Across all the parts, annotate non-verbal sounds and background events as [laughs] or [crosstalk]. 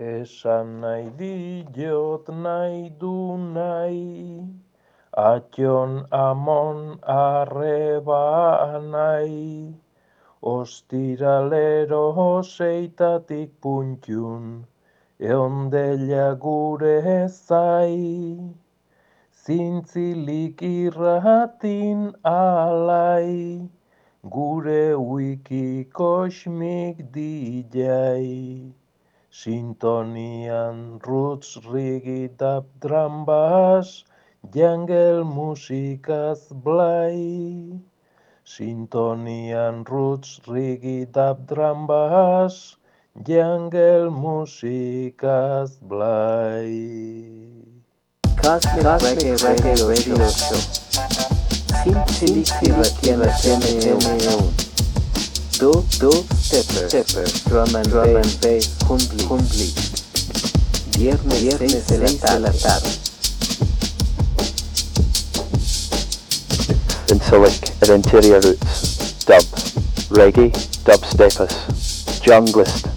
Esan nahi diot nahi du nahi, Atjon amon arreba nahi, Ostiralero hoseitatik puntiun, Eondela gure ezai, Zintzilik irratin alai, Gure wiki kosmik dijai. Sintonian roots rigidab drum bass, jungle musikaz blai. Sintonian roots rigidab drum bass, jungle musikaz blai. do do stepper stepper drum and drum and bass. Humbly humbly viernes, viernes 6 de la, la tarde. Incilic at Interior Roots Dub. Reggae Dubsteppers Junglist.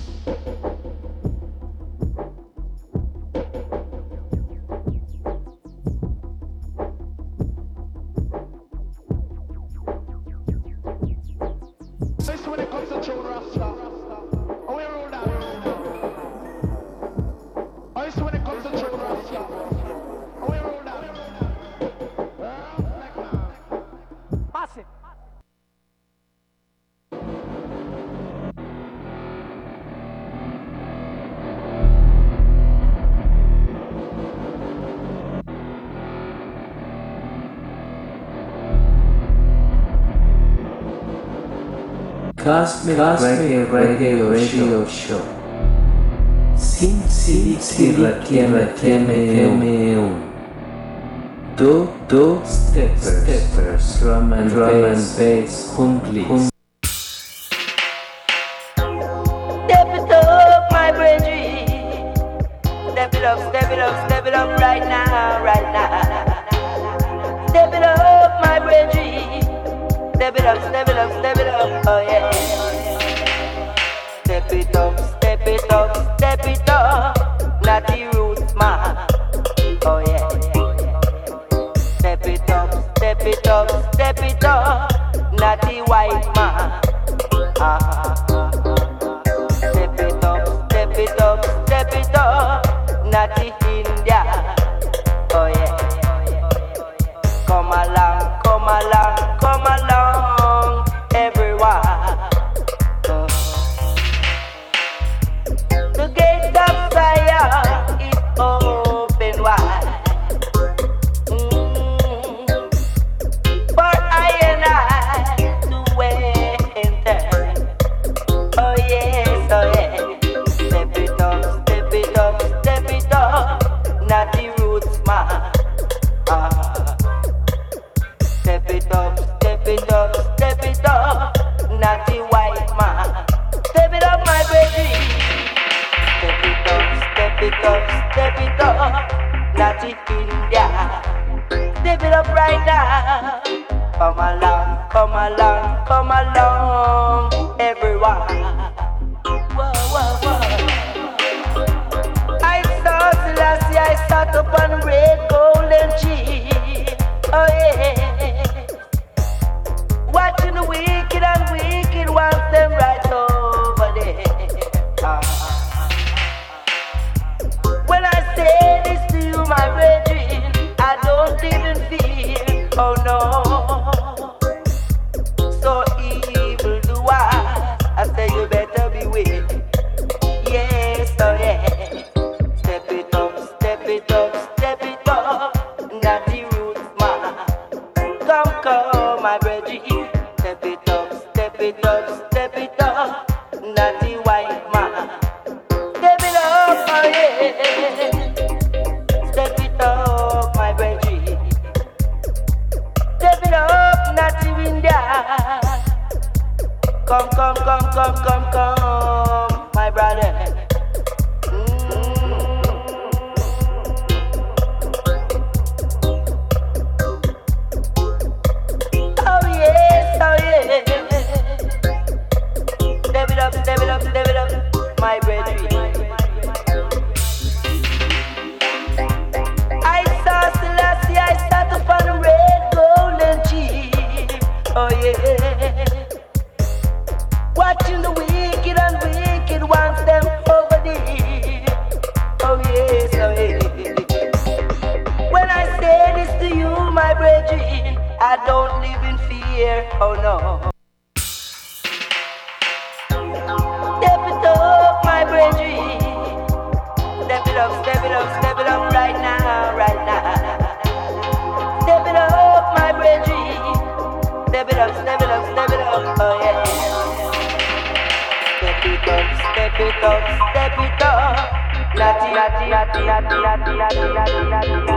Radio, Radio, Show. Sintila Tieme, Tieme, Tieme, Um. Do, Do, Steppers, Steppers, Drum and Drum and Bass, Humbly, up, step it up, naughty white man. Ah. Step it up, step it up, step it up, naughty. fear, oh no. Step it up, my brethren. Step it up, step it up, step it up right now, right now. Step it up, my brethren. Step it up, step it up, step it up, oh yeah. Step it up, step it up, step it up. Natty, natty, natty, natty, natty, natty, natty, natty.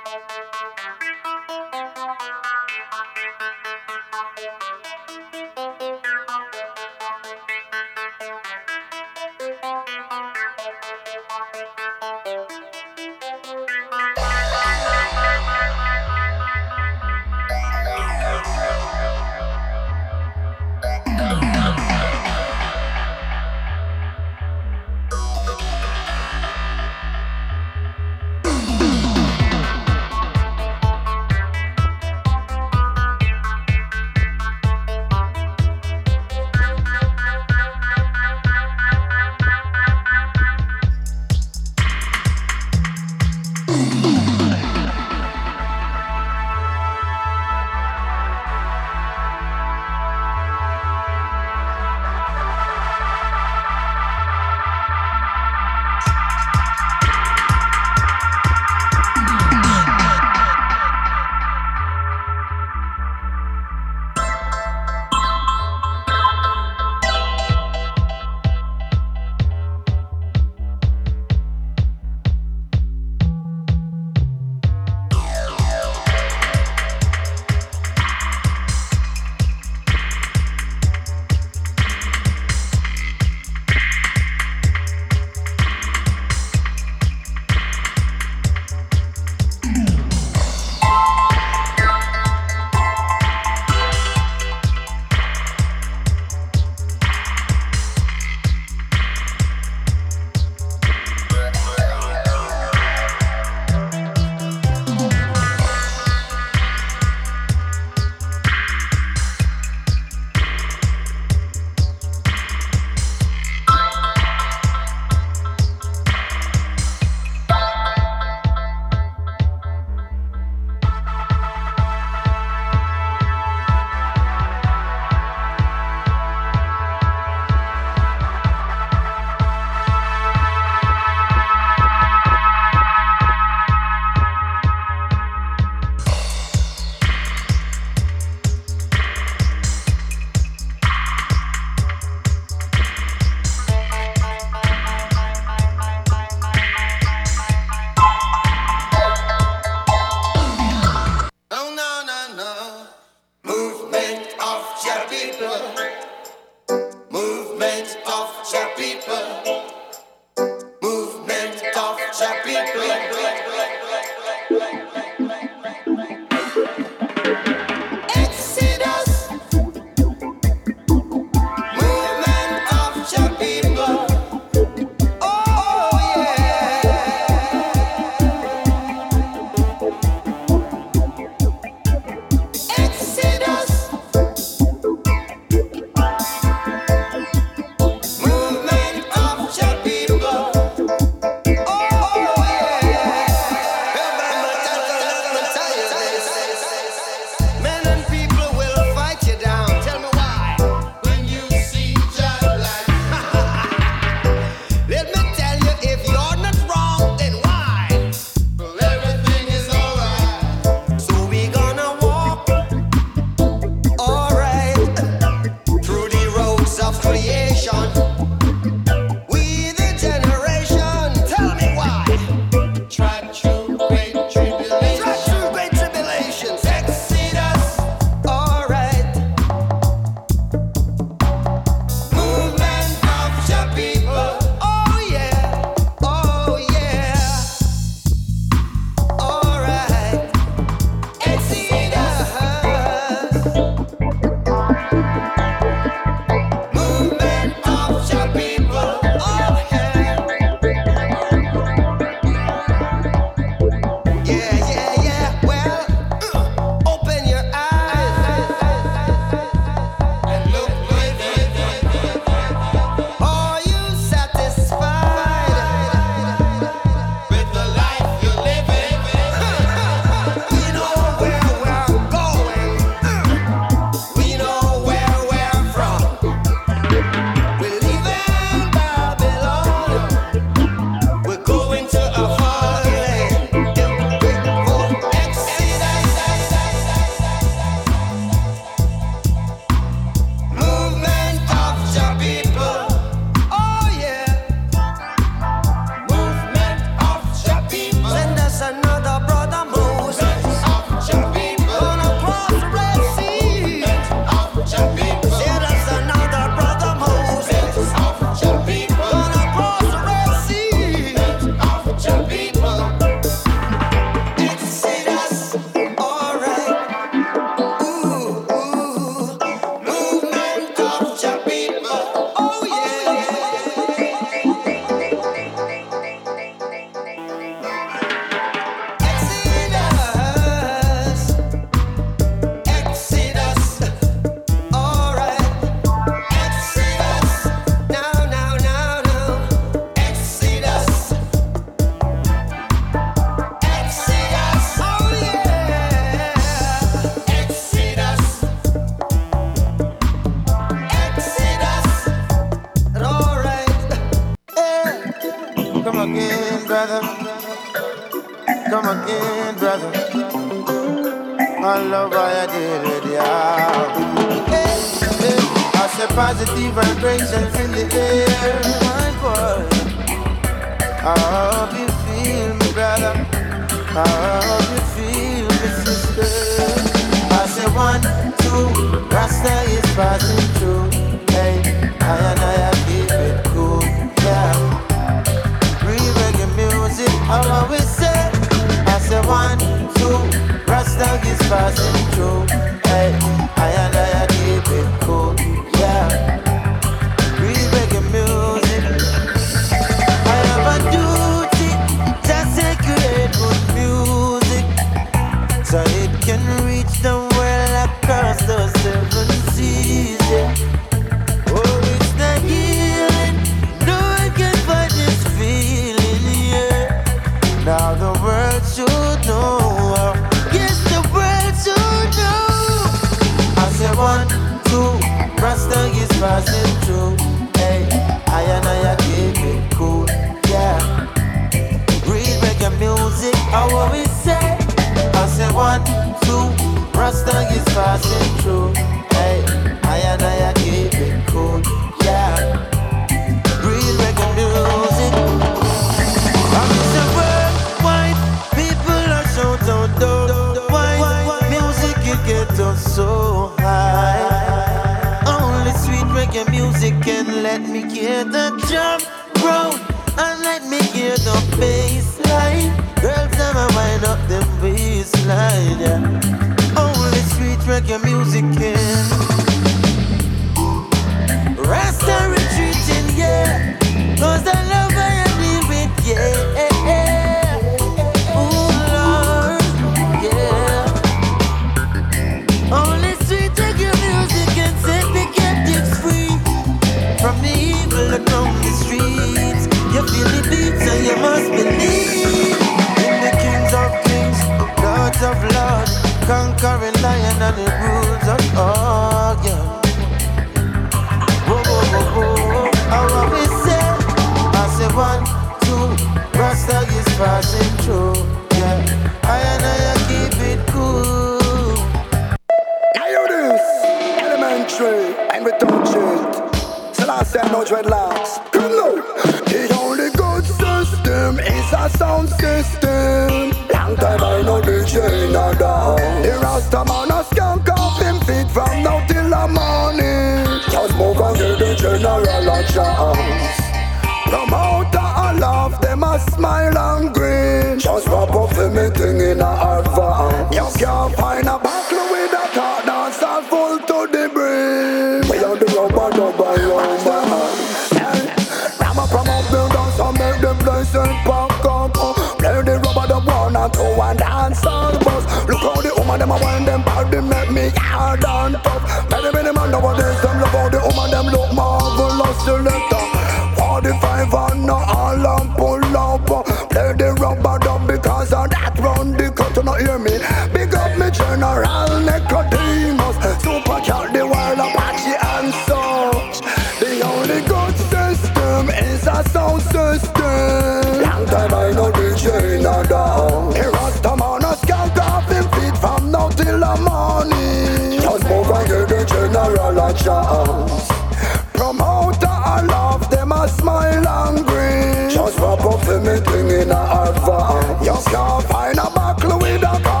Bring in a advance. You can't find a buckle with a car.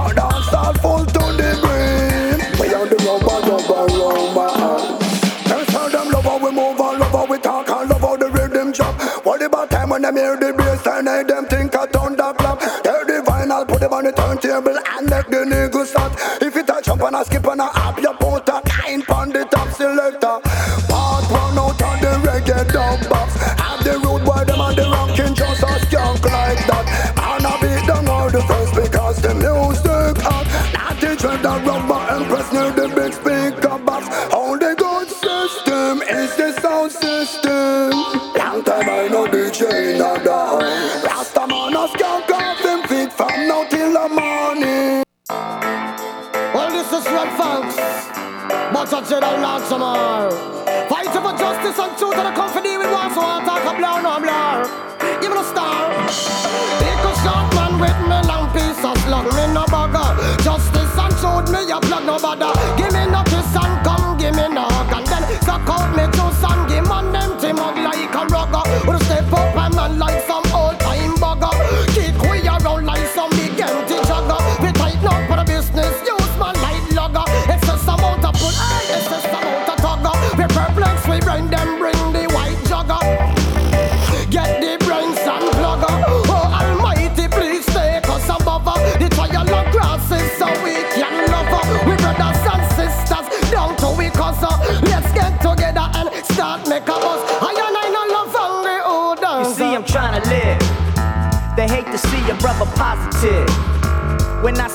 to the Lord some more. Fight for justice and truth and a company with war, so I'll talk a blow, no blur. Give me the star. Take a shot, man, with me long piece of slug, me no bugger. Justice and truth, me a plug, no bother. Give me no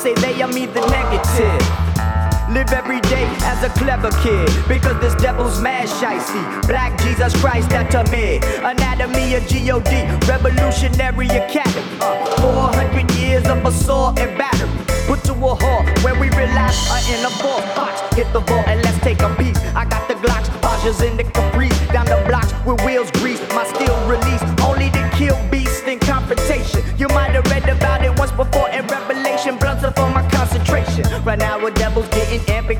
say they, I me the negative. Live every day as a clever kid Because this devil's mad shicey. Black Jesus Christ, that's a me Anatomy of G.O.D. Revolutionary Academy. Uh, 400 years of assault and battery. Put to a halt when we realize I'm uh, in a ball box. Hit the ball and let's take a piece I got the Glocks, Bajas in the Caprice. Down the blocks with wheels greased. My steel release Right now, we're devils getting amping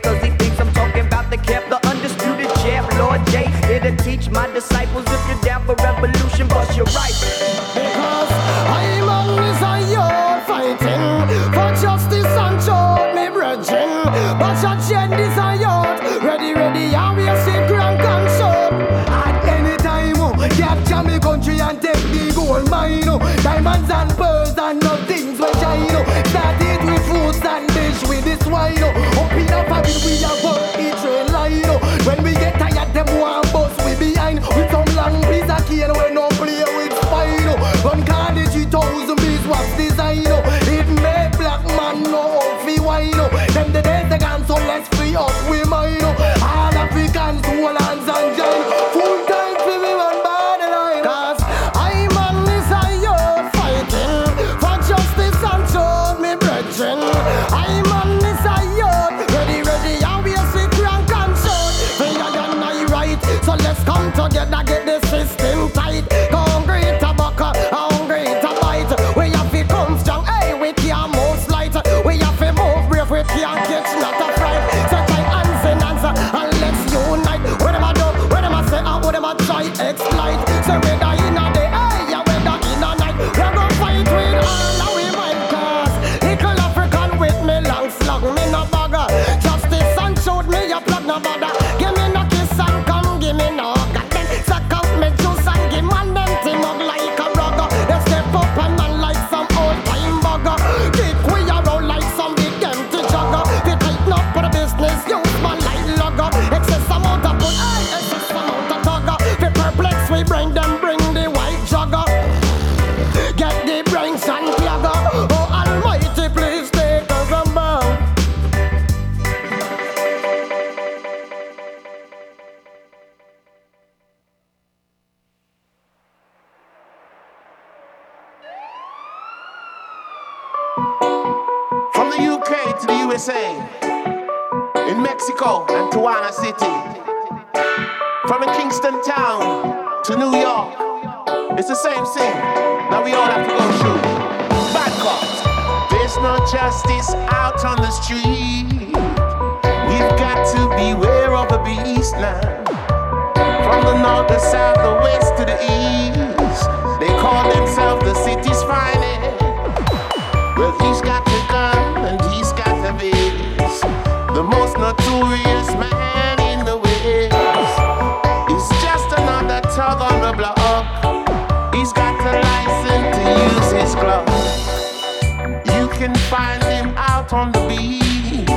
out on the beat,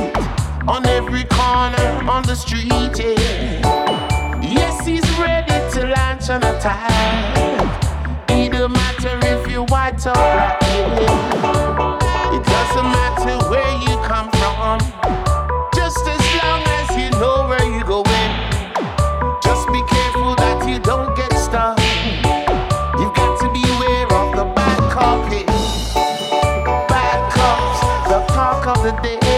on every corner, on the street, yeah. Yes, he's ready to launch an attack. It don't matter if you're white or black, yeah. It doesn't matter where you come from. the day.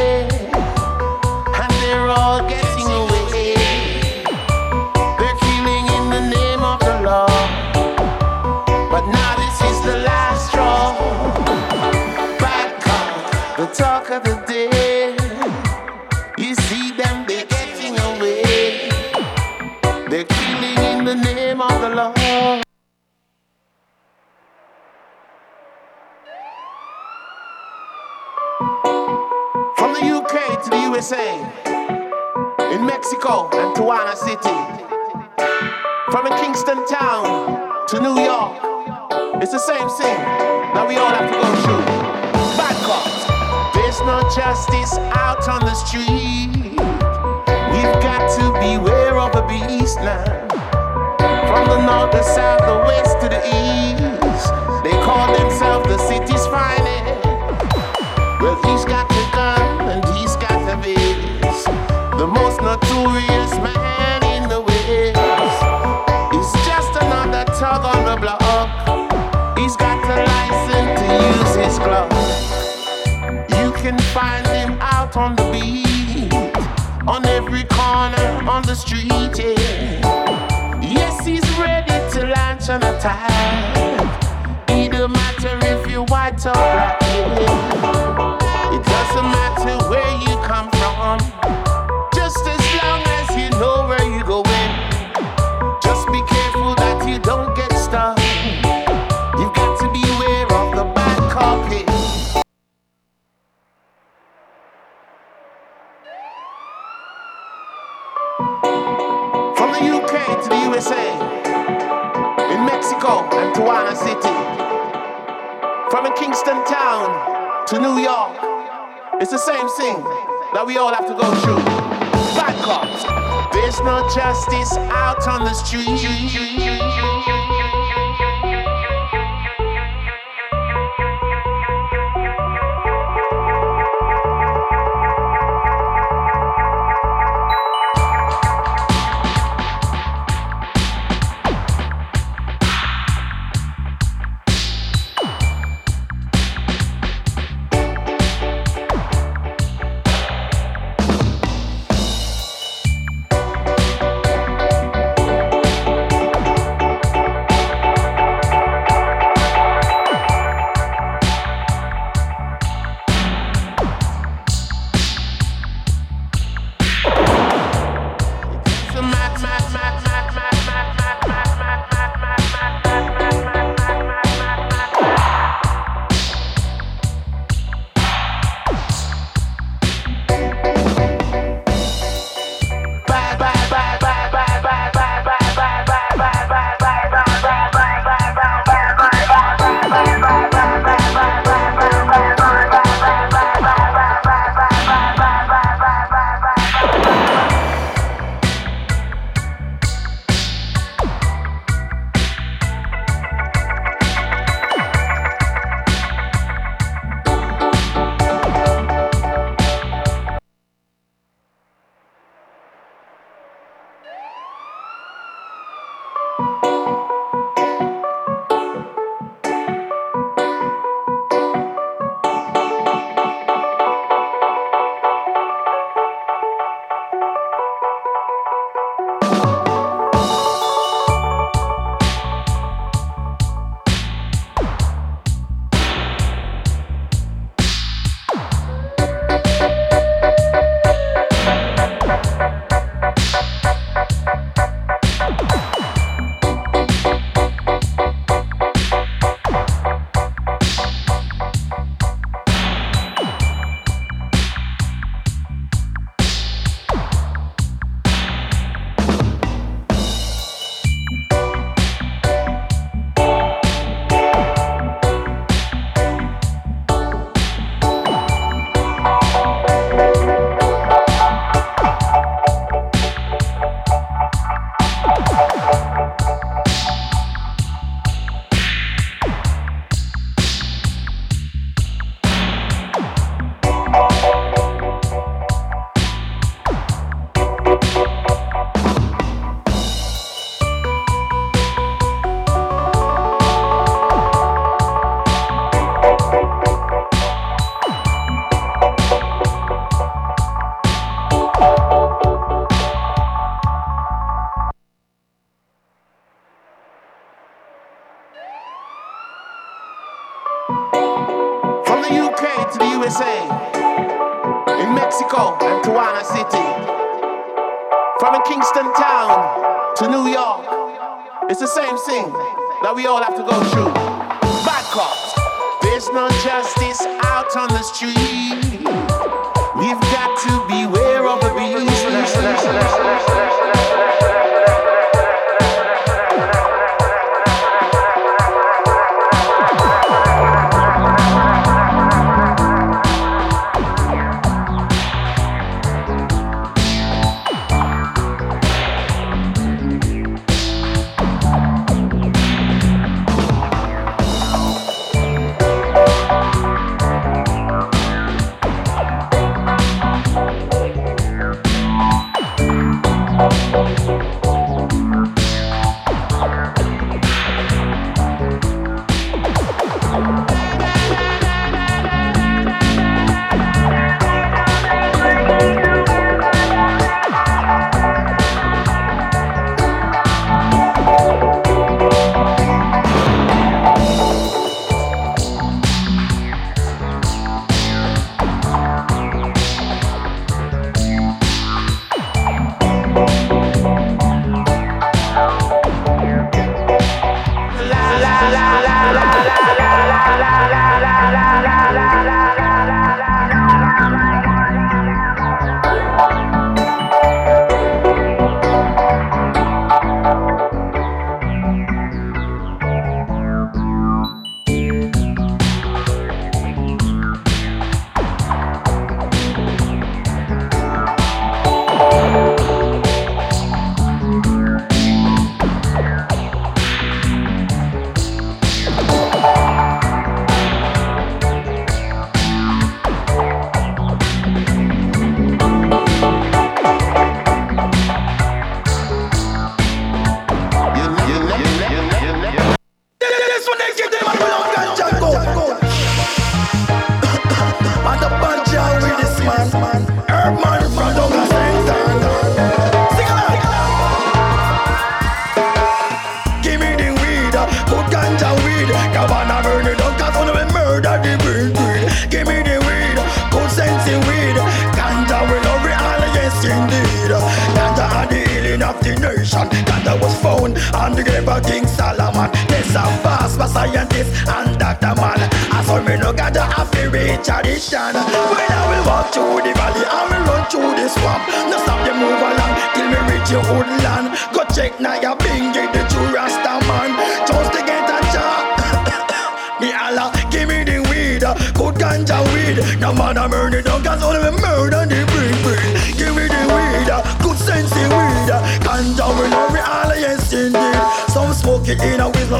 USA, in Mexico and Tijuana City, from a Kingston town to New York, it's the same thing that we all have to go through. Bad cops, there's no justice out on the street. We've got to beware of the beast now. From the north, the south, the west to the east, they call themselves the city's finest. Well, he's got the gun The most notorious man in the West. He's just another tug on the block. He's got a license to use his glove. You can find him out on the beat, on every corner, on the street. Yeah. Yes, he's ready to launch an attack. It don't matter if you're white or black. Yeah. It doesn't matter where you come it's the same thing that we all have to go through. Bad cops, there's no justice out on the street.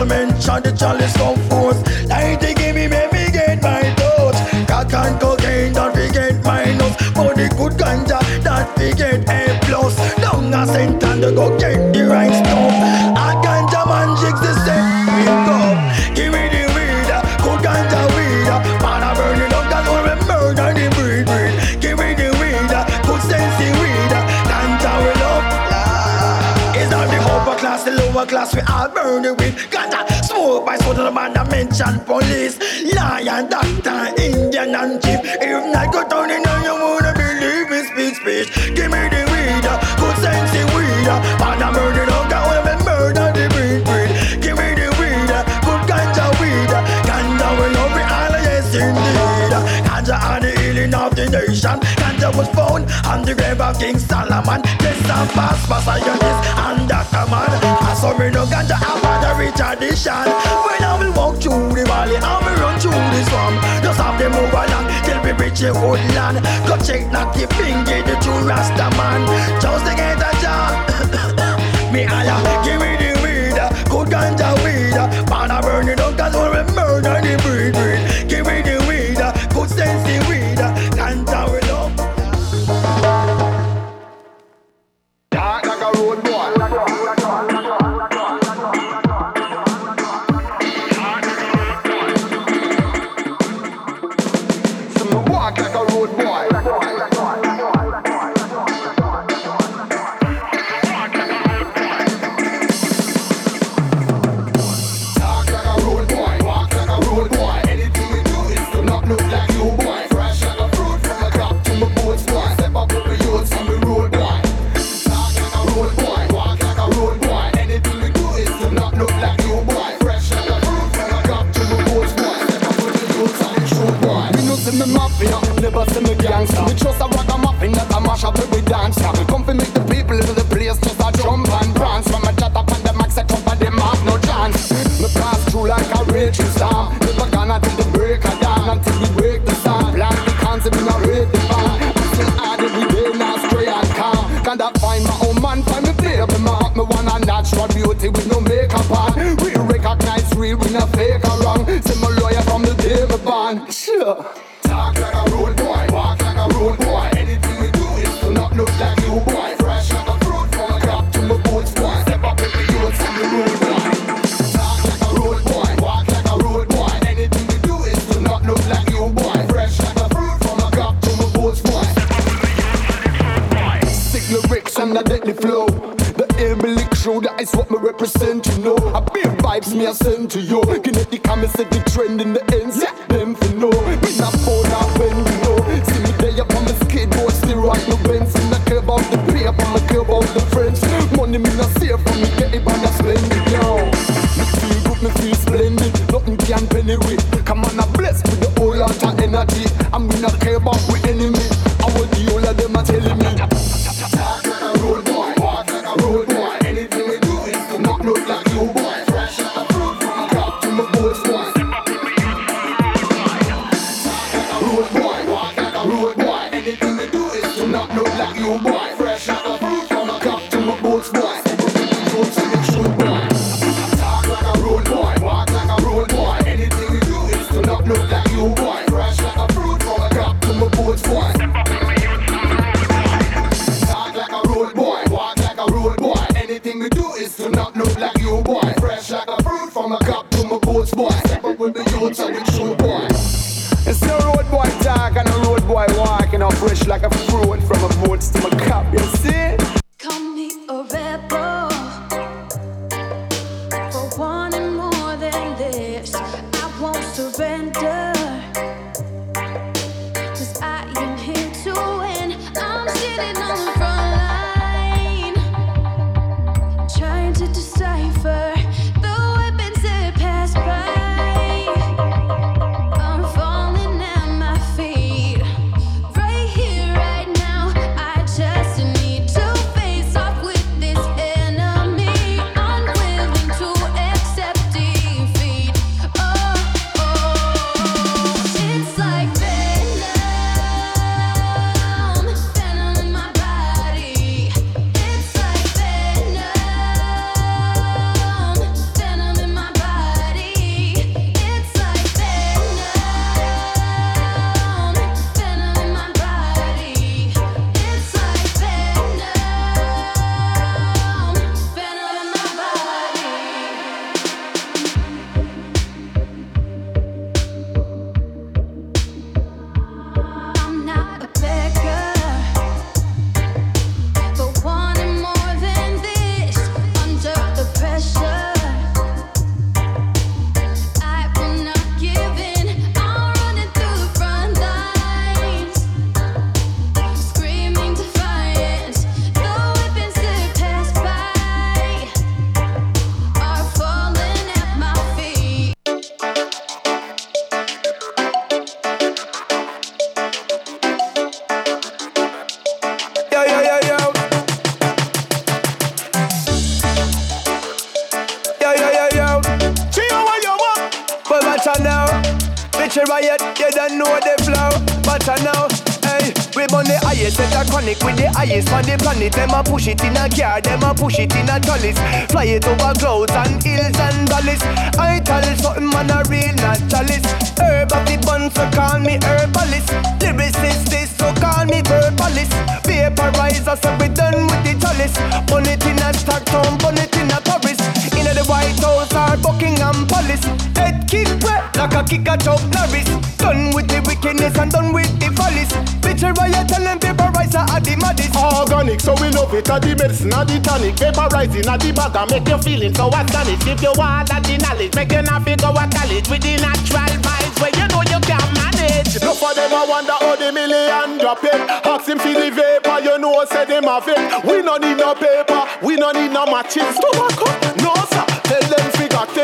Parliament and the chalice come Russian police, lion, doctor, Indian and chief. If I go down in your nation. Ganja was found on the grave of King Solomon. This and fast Messiah is under command. I saw me no ganja about the rich tradition. When I will walk through the valley, I will run through the swamp. Just have them move along till we reach the woodland. Go check not the finger, the true Rasta man. Just to get a job. [coughs] me Allah, uh, give me the weed, good ganja weed. Man, I burn it up cause we murder the breed. Grown from a monster. to medicine, a the tonic. Vaporizing, a the bag, and make you feeling so astonished. If you want a the knowledge, make you not go a college with the natural vibes where you know you can manage. Look for them, I wonder how the million drop it. Ask him for the vapor, you know, say them have it. We no need no paper, we no need no matches. No tell them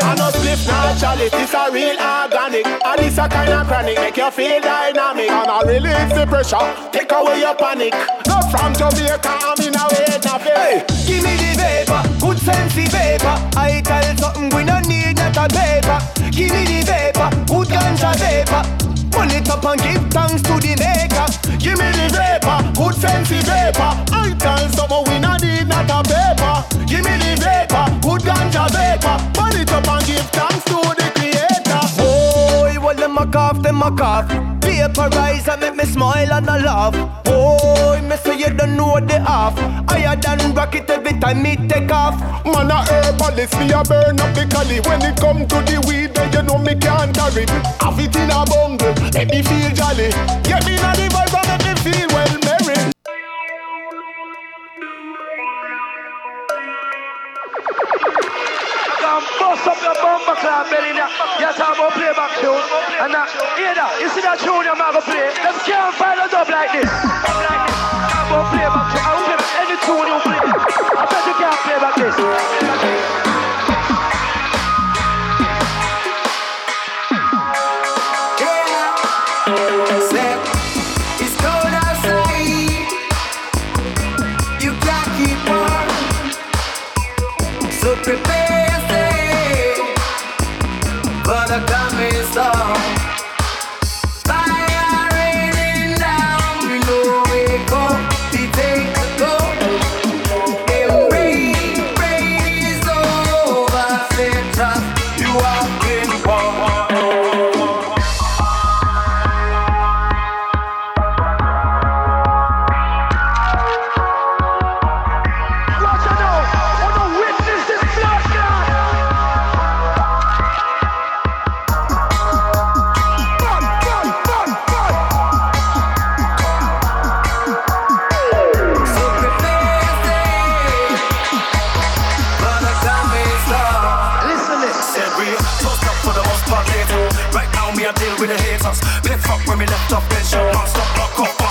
I no split naturally, this a real organic. And this a kind of chronic, make you feel dynamic. And I release the pressure, Take away your panic. not from Jamaica, I'm in a way. Hey, give me the vapor, good sense the vapor. I tell something we no need not a paper. Give me the vapor, good ganja vapor. Pull it up and give thanks to the maker. Give me the vapor, good sense the vapor. I tell someone we not need not a paper. Give me the vapor, good ganja vapor. A cough, them a cough. Vaporize er and make me smile and I laugh. Oh, me say you don't know the half. Higher than rocket every time me take off. Man a herbalist, me a burn up the cali When it come to the weed, then you know me can't carry Have it in a bundle, make me feel jolly Get me in the vibe and make me feel Come bust up your bumper club belly now. You talk about playback tune. And now, hear that? You see that tune going to play? Them can't find a dub like this. This. Talk about playback tune. I will play back any tune you play. I bet you can't play back this. It's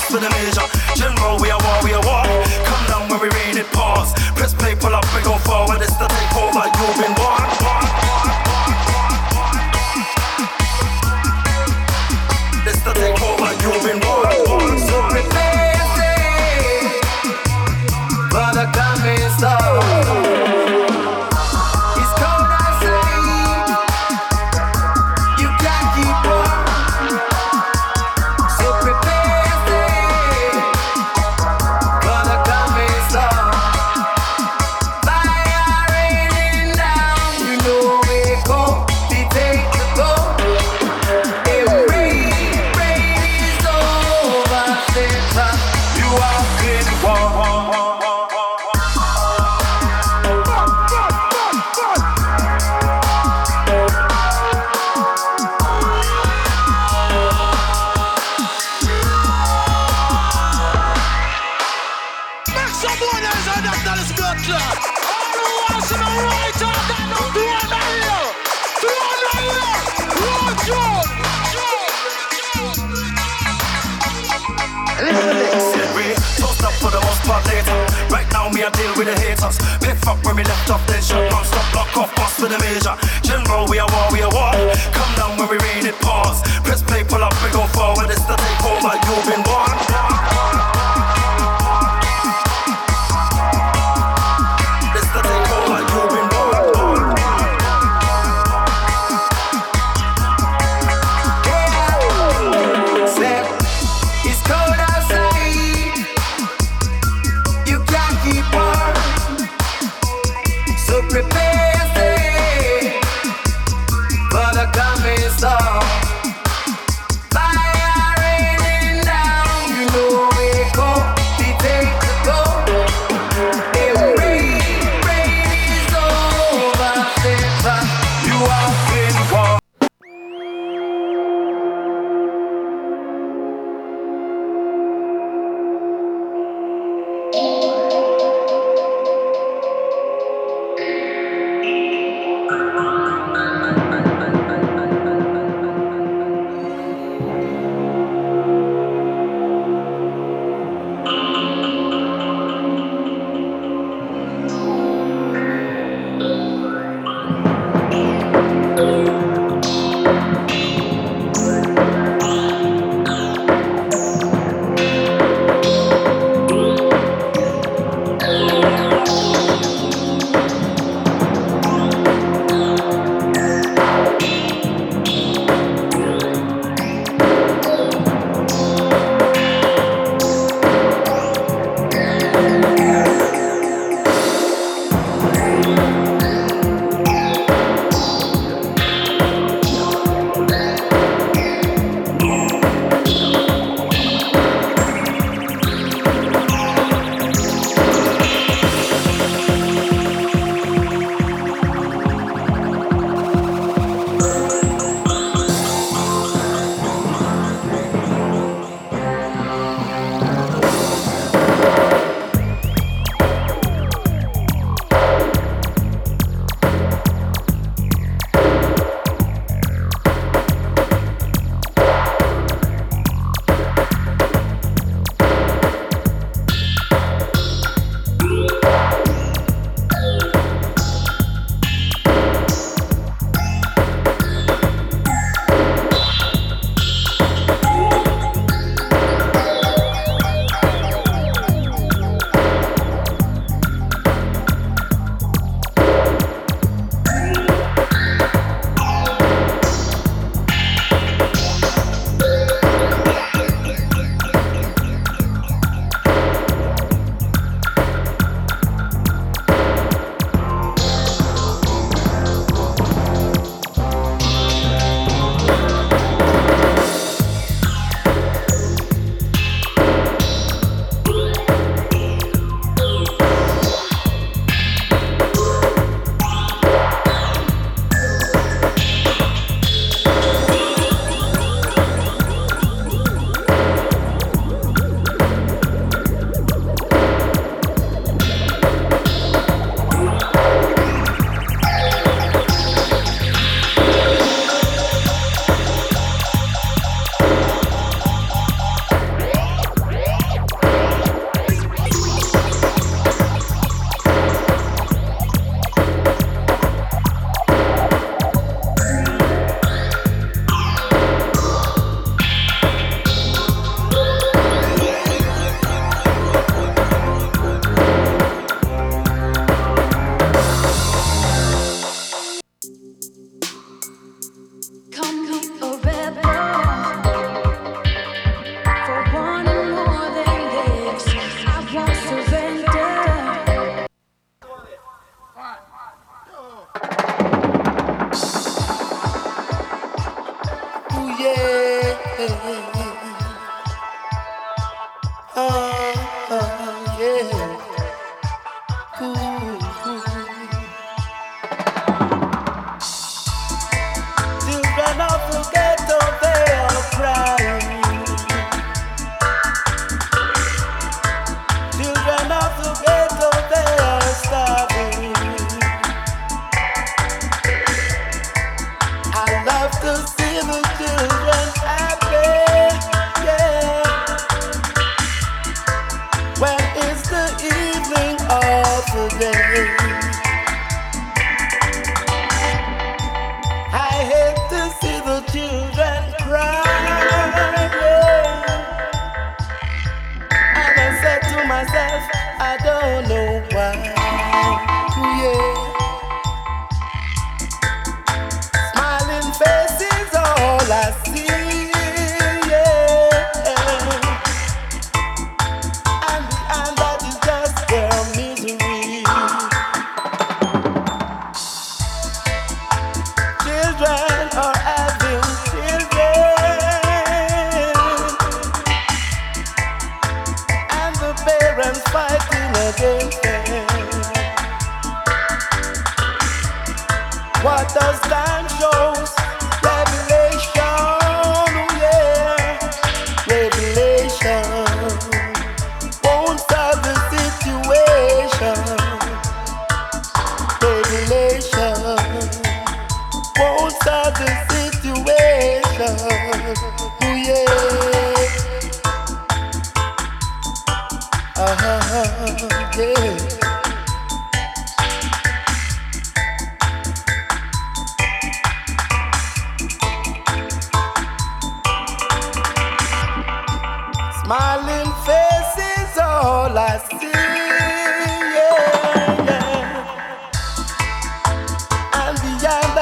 for the major. General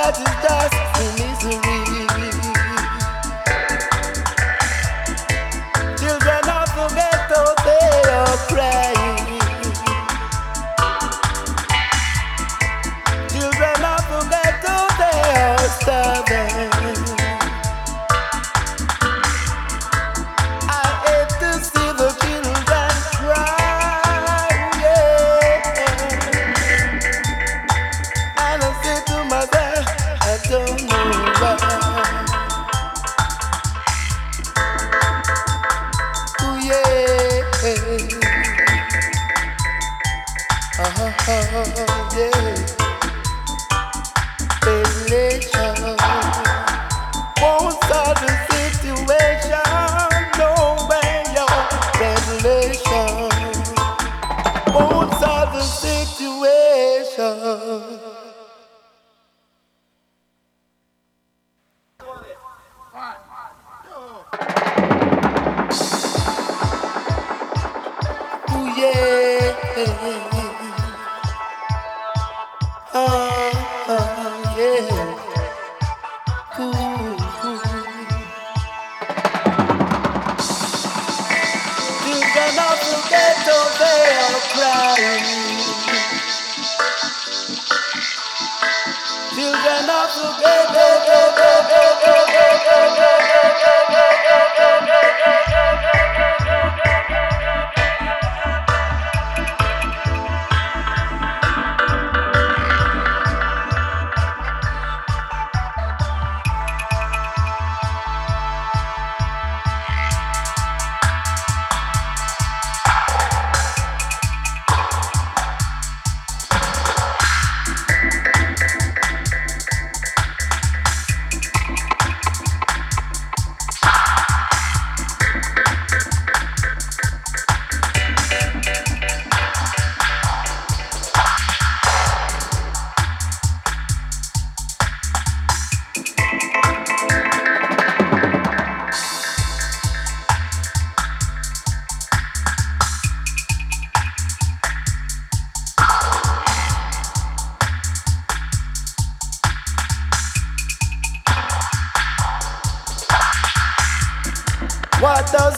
heart dust in misery.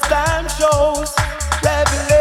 time shows revelation.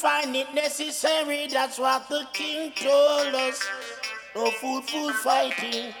find it necessary, that's what the king told us. No food, food fighting.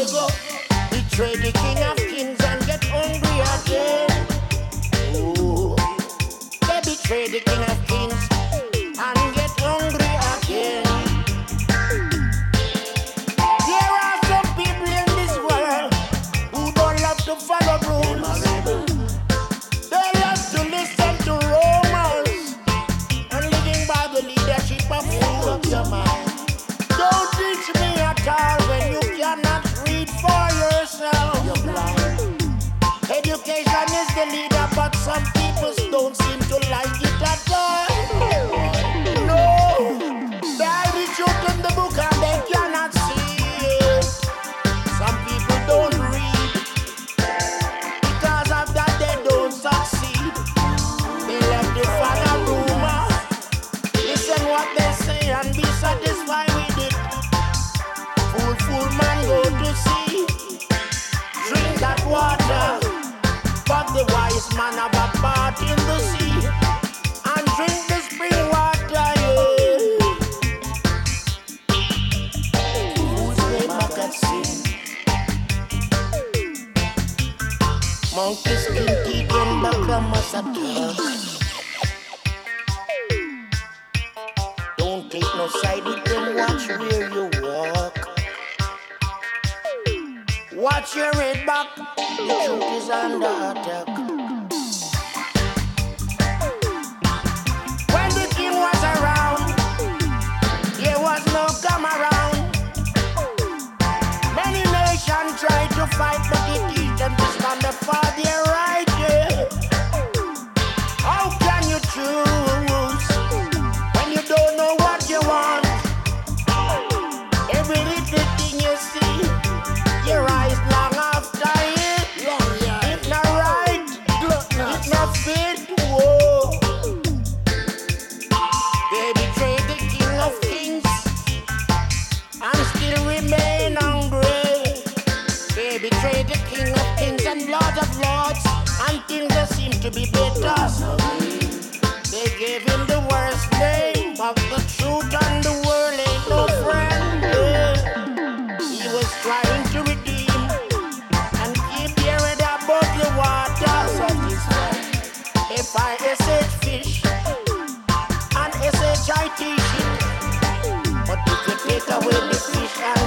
they. Betray the king of kings and get hungry again. Ooh, they betray the works, and things that seem to be better. They gave him the worst name, but the truth and the world ain't no friend. He was trying to redeem and keep your head above the waters of his. If I SH fish and SHIT but if you take away the fish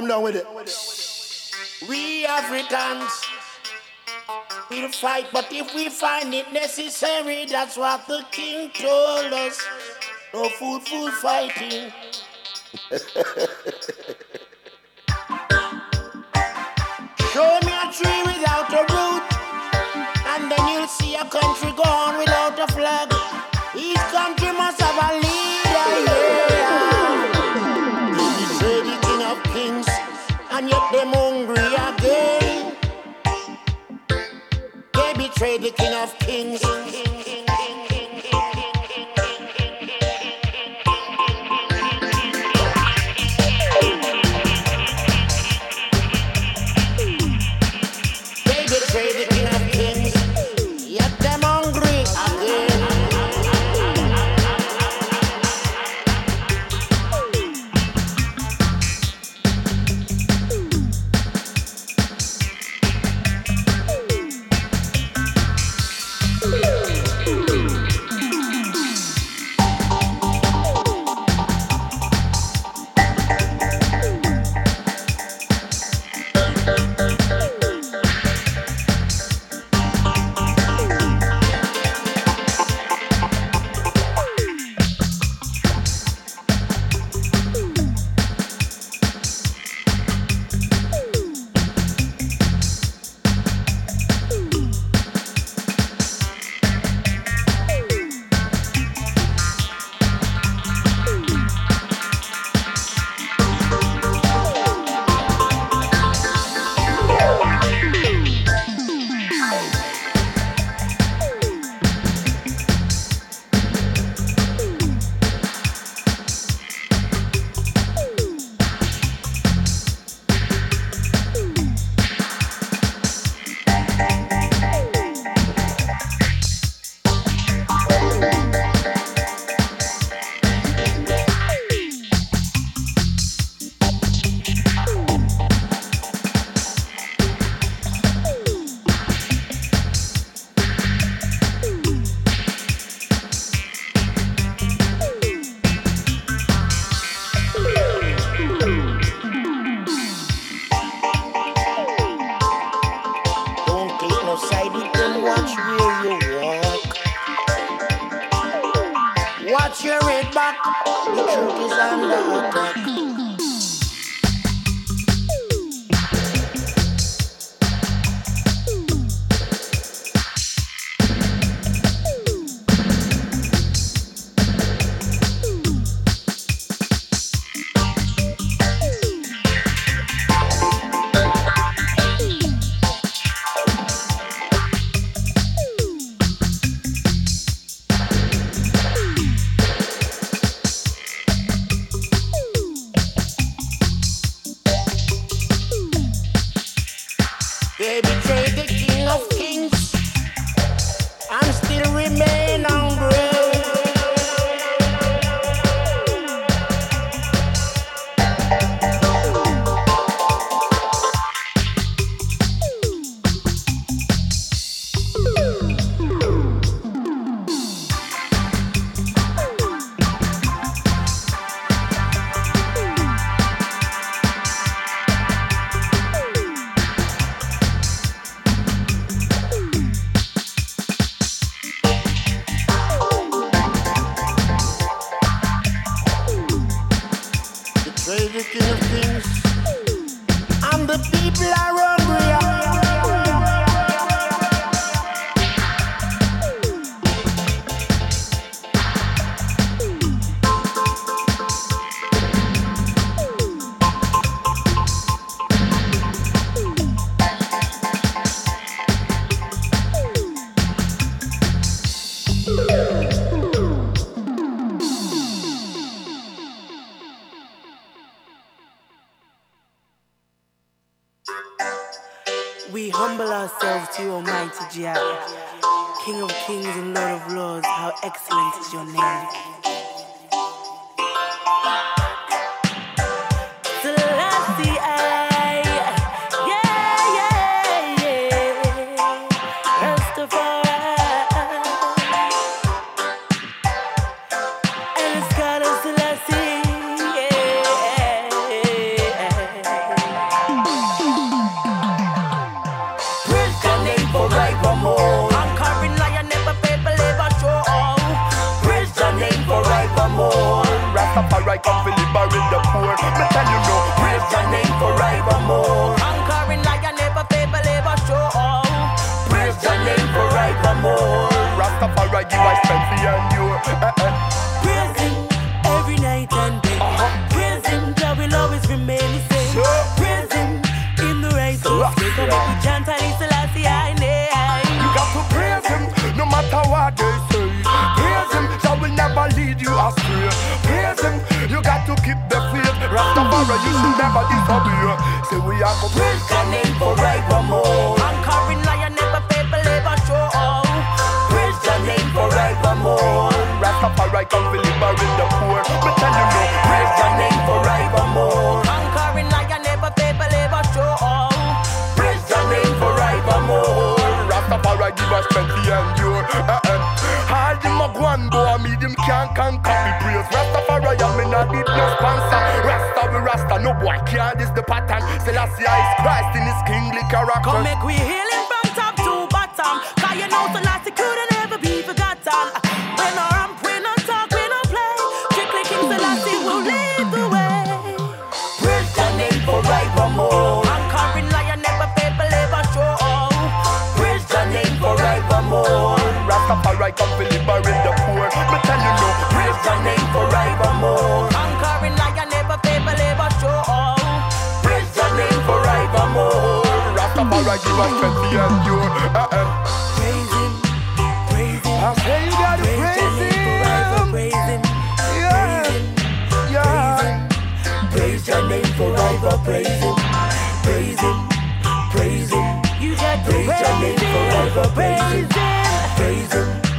I'm down with it. We Africans, will fight, but if we find it necessary, that's what the king told us. No food, food fighting. [laughs] Show me a tree without a root, and then you'll see a country gone without a flag. the king of give us plenty and you. Praise him, praise him. I say you gotta praise him. Praise him, yeah, yeah. Praise your name forever, praise him, praise him, praise him. You got to praise your name forever, praise him, praise him.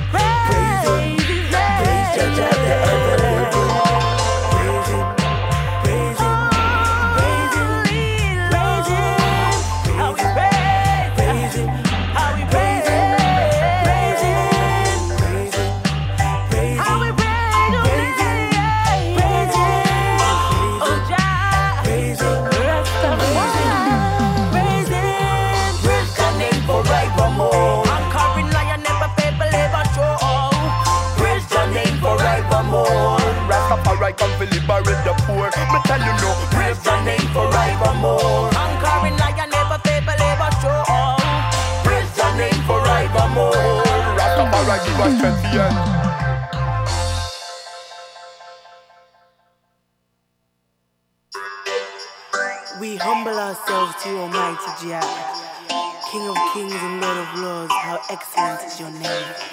Tell you no, praise your name forevermore. Conquering lion never favor, never show. Praise your name forevermore. Rastafari give us strength the. We humble ourselves to you, Almighty Jah, King of kings and Lord of lords. How excellent is your name.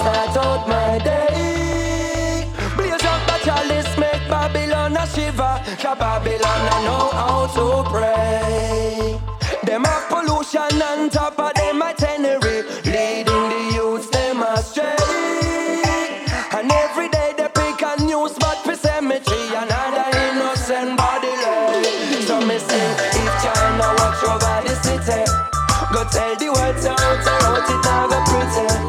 Start out my day. Blaze up the chalice, make Babylon a shiver. Cause Babylon I know how to pray. Them have pollution on top of them itinerary, leading the youths them astray. And every day they pick a new spot for cemetery, another innocent body lay. So me sing, if China watch over the city, go tell the world so out, out it now go pretty. No,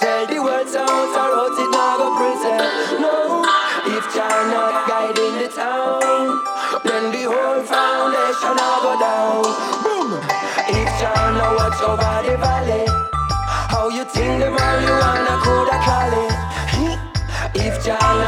tell the world sounds or else it not go prison. No, if China not guiding the town, then the whole foundation I go down. Boom. If China watch over the valley, how you think the marijuana coulda call it? [laughs] if China.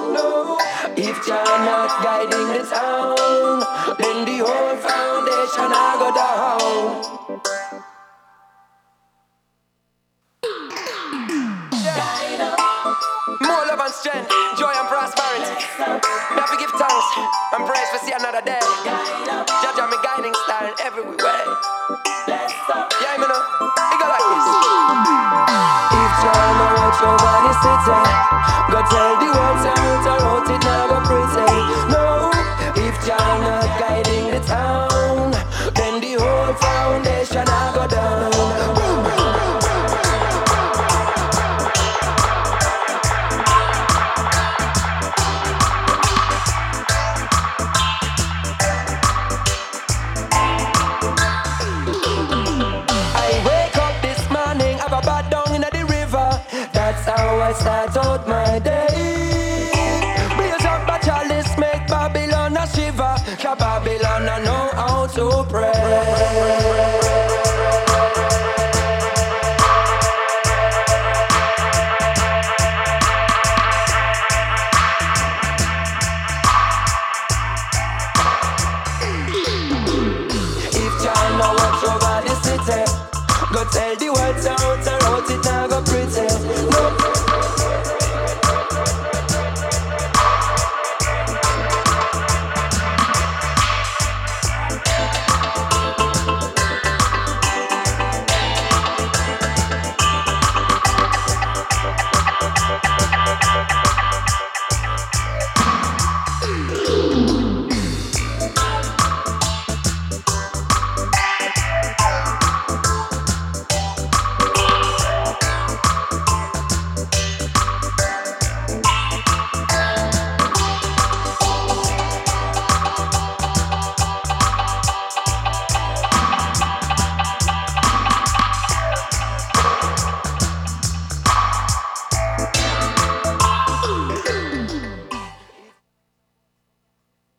if you're not guiding the town, then the whole foundation I go down. More love and strength, joy and prosperity. Now we give thanks and praise for see another day. Judge on me guiding style in every way. Yeah, I mean, it go like this. If you're not what your body's sitting, go tell the world to roll so proud.